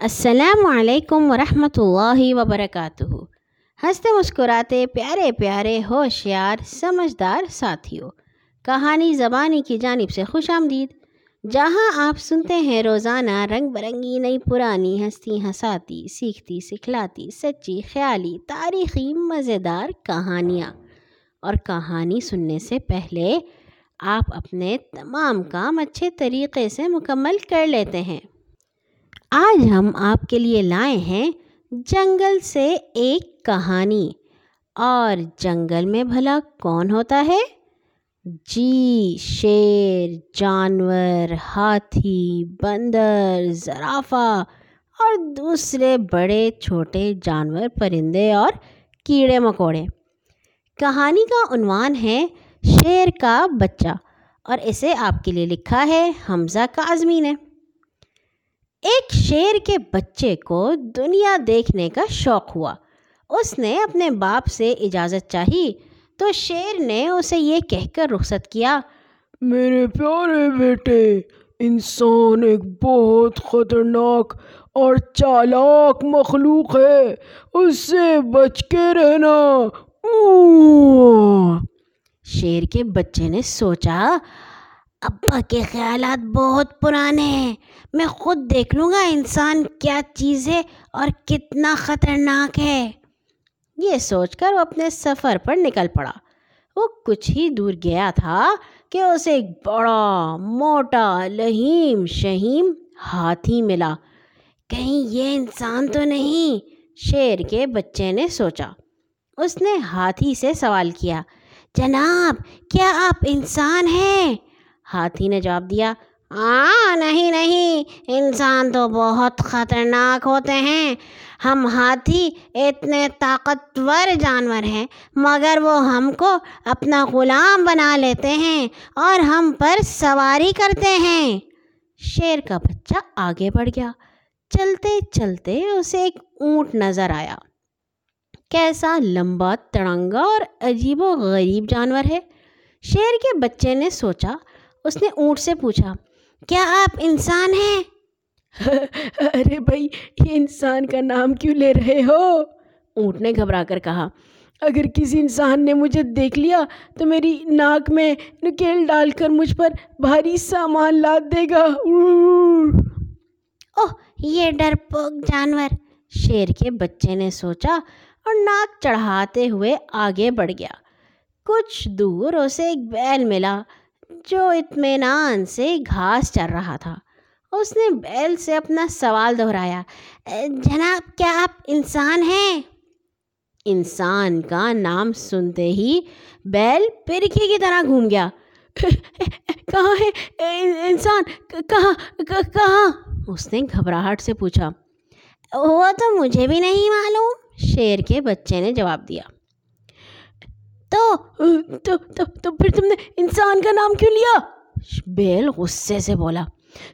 السلام علیکم ورحمۃ اللہ وبرکاتہ۔ ہنستے مسکراتے پیارے پیارے ہوشیار سمجھدار ساتھیوں کہانی زبانی کی جانب سے خوش آمدید۔ جہاں آپ سنتے ہیں روزانہ رنگ برنگی نئی پرانی ہستی ہساتی سیکھتی، سکھلاتی، سچی، خیالی، تاریخی، مزیدار کہانیاں۔ اور کہانی سننے سے پہلے آپ اپنے تمام کام اچھے طریقے سے مکمل کر لیتے ہیں۔ آج ہم آپ کے لیے لائے ہیں جنگل سے ایک کہانی۔ اور جنگل میں بھلا کون ہوتا ہے؟ جی شیر، جانور، ہاتھی، بندر، زرافہ اور دوسرے بڑے چھوٹے جانور، پرندے اور کیڑے مکوڑے۔ کہانی کا عنوان ہے شیر کا بچہ اور اسے آپ کے لیے لکھا ہے حمزہ کاظمی نے ایک شیر کے بچے کو دنیا دیکھنے کا شوق ہوا۔ اس نے اپنے باپ سے اجازت چاہی تو شیر نے اسے یہ کہہ کر رخصت کیا میرے پیارے بیٹے انسان ایک بہت خطرناک اور چالاک مخلوق ہے اس سے بچ کے رہنا۔ شیر کے بچے نے سوچا ابا کے خیالات بہت پرانے ہیں۔ میں خود دیکھ لوں گا انسان کیا چیز ہے اور کتنا خطرناک ہے۔ یہ سوچ کر وہ اپنے سفر پر نکل پڑا۔ وہ کچھ ہی دور گیا تھا کہ اسے ایک بڑا، موٹا، لہیم، شہیم ہاتھی ملا۔ کہیں یہ انسان تو نہیں، شیر کے بچے نے سوچا۔ اس نے ہاتھی سے سوال کیا، جناب، کیا آپ انسان ہیں؟ ہاتھی نے جواب دیا ہاں نہیں نہیں، انسان تو بہت خطرناک ہوتے ہیں۔ ہم ہاتھی اتنے طاقتور جانور ہیں، مگر وہ ہم کو اپنا غلام بنا لیتے ہیں اور ہم پر سواری کرتے ہیں۔ شیر کا بچہ آگے بڑھ گیا۔ چلتے چلتے اسے ایک اونٹ نظر آیا۔ کیسا لمبا، تڑنگا اور عجیب و غریب جانور ہے۔ شیر کے بچے نے سوچا اس نے اونٹ سے پوچھا کیا آپ انسان ہیں؟ ارے بھائی یہ انسان کا نام کیوں لے رہے ہو؟ اونٹ نے گھبرا کر کہا اگر کسی انسان نے مجھے دیکھ لیا تو میری ناک میں نکیل ڈال کر مجھ پر بھاری سامان لاد دے گا۔ اوہ یہ ڈر پوک جانور۔ شیر کے بچے نے سوچا اور ناک چڑھاتے ہوئے آگے بڑھ گیا۔ کچھ دور اسے ایک بیل ملا۔ جو اطمینان سے گھاس چر رہا تھا۔ اس نے بیل سے اپنا سوال دہرایا، جناب، کیا آپ انسان ہیں؟ انسان کا نام سنتے ہی بیل پرکھے کی طرح گھوم گیا۔ کہاں ہے؟ انسان، کہاں کہاں؟ اس نے گھبراہٹ سے پوچھا، وہ تو مجھے بھی نہیں معلوم؟ شیر کے بچے نے جواب دیا۔ تو تو تو, تو پھر تم نے انسان کا نام کیوں لیا؟ بیل غصے سے بولا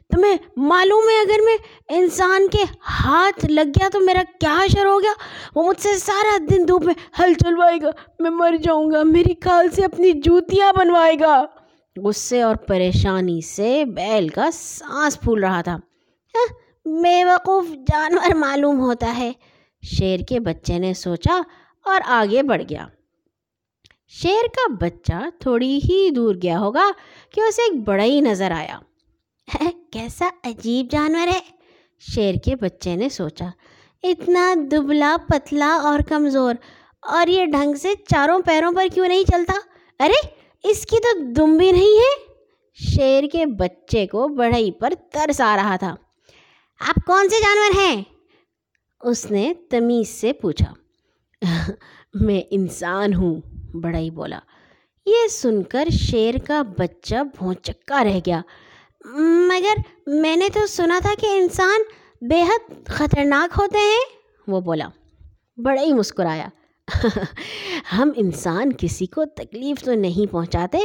تمہیں معلوم ہے اگر میں انسان کے ہاتھ لگ گیا تو میرا کیا حشر ہو گیا؟ وہ مجھ سے سارا دن دھوپ میں ہل چلوائے گا میں مر جاؤں گا میری کھال سے اپنی جوتیاں بنوائے گا. غصے اور پریشانی سے بیل کا سانس پھول رہا تھا۔ ہاں، بے وقوف جانور معلوم ہوتا ہے شیر کے بچے نے سوچا اور آگے بڑھ گیا۔ شیر کا بچہ تھوڑی ہی دور گیا ہوگا کہ اسے ایک بڑا ہی نظر آیا۔ کیسا عجیب جانور ہے۔ شیر کے بچے نے سوچا، اتنا دبلا پتلا اور کمزور، اور یہ ڈھنگ سے چاروں پیروں پر کیوں نہیں چلتا؟ ارے، اس کی تو دم بھی نہیں ہے۔ شیر کے بچے کو بڑھئی پر ترس آ رہا تھا۔ آپ کون سے جانور ہیں؟ اس نے تمیز سے پوچھا۔ میں انسان ہوں۔ بڑا ہی بولا۔ یہ سن کر شیر کا بچہ بھونچکا رہ گیا۔ مگر میں نے تو سنا تھا کہ انسان بے حد خطرناک ہوتے ہیں، وہ بولا۔ بڑا ہی مسکرایا۔ ہم انسان کسی کو تکلیف تو نہیں پہنچاتے،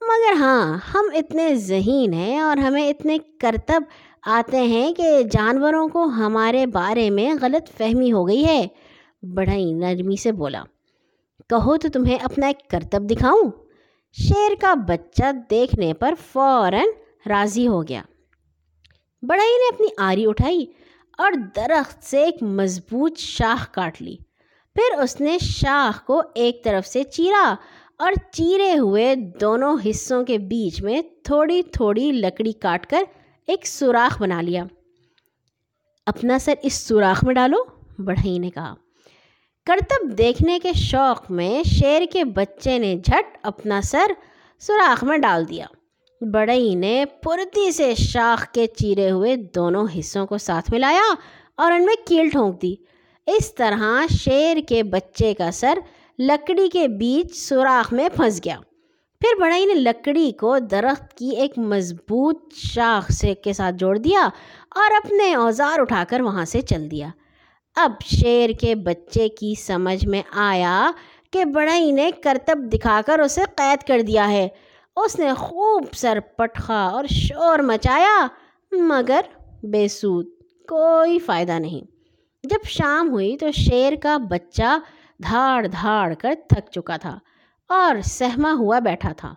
مگر ہاں ہم اتنے ذہین ہیں اور ہمیں اتنے کرتب آتے ہیں کہ جانوروں کو ہمارے بارے میں غلط فہمی ہو گئی ہے۔ بڑا ہی نرمی سے بولا۔ کہو تو تمہیں اپنا ایک کرتب دکھاؤں۔ شیر کا بچہ دیکھنے پر فوراً راضی ہو گیا۔ بڑائی نے اپنی آری اٹھائی اور درخت سے ایک مضبوط شاخ کاٹ لی۔ پھر اس نے شاخ کو ایک طرف سے چیرا اور چیرے ہوئے دونوں حصوں کے بیچ میں تھوڑی تھوڑی لکڑی کاٹ کر ایک سوراخ بنا لیا۔ اپنا سر اس سوراخ میں ڈالو، بڑھئی نے کہا۔ کرتب دیکھنے کے شوق میں شیر کے بچے نے جھٹ اپنا سر سوراخ میں ڈال دیا۔ بڑئی نے پرتی سے شاخ کے چیرے ہوئے دونوں حصوں کو ساتھ ملایا اور ان میں کیل ٹھونک دی۔ اس طرح شیر کے بچے کا سر لکڑی کے بیچ سوراخ میں پھنس گیا۔ پھر بڑائی نے لکڑی کو درخت کی ایک مضبوط شاخ سے کے ساتھ جوڑ دیا اور اپنے اوزار اٹھا کر وہاں سے چل دیا۔ اب شیر کے بچے کی سمجھ میں آیا کہ بڑائی نے کرتب دکھا کر اسے قید کر دیا ہے۔ اس نے خوب سر پٹخا اور شور مچایا، مگر بے سود کوئی فائدہ نہیں۔ جب شام ہوئی تو شیر کا بچہ دھاڑ دھاڑ کر تھک چکا تھا اور سہما ہوا بیٹھا تھا۔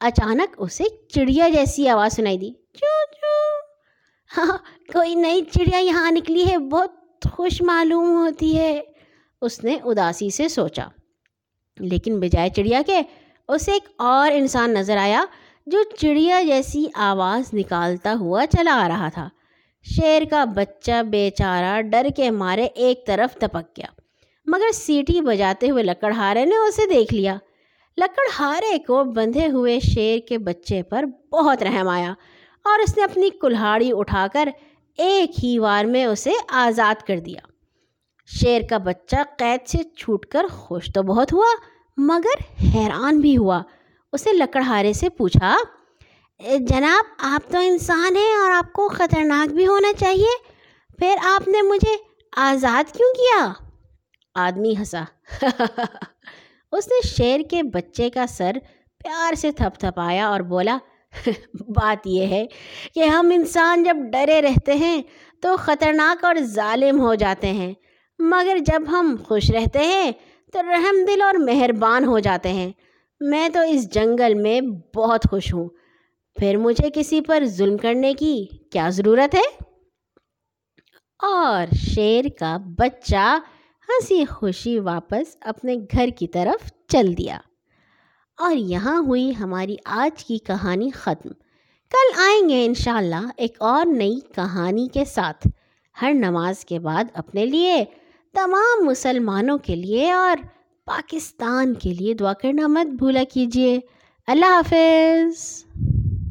اچانک اسے چڑیا جیسی آواز سنائی دی۔ چو چو ہاں کوئی نئی چڑیا یہاں نکلی ہے، بہت خوش معلوم ہوتی ہے۔ اس نے اداسی سے سوچا۔ لیکن بجائے چڑیا کے اسے ایک اور انسان نظر آیا جو چڑیا جیسی آواز نکالتا ہوا چلا آ رہا تھا۔ شیر کا بچہ بے چارہ ڈر کے مارے ایک طرف تپک گیا۔ مگر سیٹی بجاتے ہوئے لکڑہارے نے اسے دیکھ لیا۔ لکڑہارے کو بندھے ہوئے شیر کے بچے پر بہت رحم آیا اور اس نے اپنی کلہاڑی اٹھا کر ایک ہی وار میں اسے آزاد کر دیا۔ شیر کا بچہ قید سے چھوٹ کر خوش تو بہت ہوا، مگر حیران بھی ہوا۔ اسے لکڑہارے سے پوچھا جناب، آپ تو انسان ہیں اور آپ کو خطرناک بھی ہونا چاہیے، پھر آپ نے مجھے آزاد کیوں کیا آدمی ہنسا۔ اس نے شیر کے بچے کا سر پیار سے تھپ تھپایا اور بولا بات یہ ہے کہ ہم انسان جب ڈرے رہتے ہیں تو خطرناک اور ظالم ہو جاتے ہیں۔ مگر جب ہم خوش رہتے ہیں تو رحم دل اور مہربان ہو جاتے ہیں۔ میں تو اس جنگل میں بہت خوش ہوں۔ پھر مجھے کسی پر ظلم کرنے کی کیا ضرورت ہے؟ اور شیر کا بچہ ہنسی خوشی واپس اپنے گھر کی طرف چل دیا۔ اور یہاں ہوئی ہماری آج کی کہانی ختم۔ کل آئیں گے انشاءاللہ ایک اور نئی کہانی کے ساتھ۔ ہر نماز کے بعد اپنے لیے، تمام مسلمانوں کے لیے اور پاکستان کے لیے دعا کرنا مت بھولا کیجیے۔ اللہ حافظ۔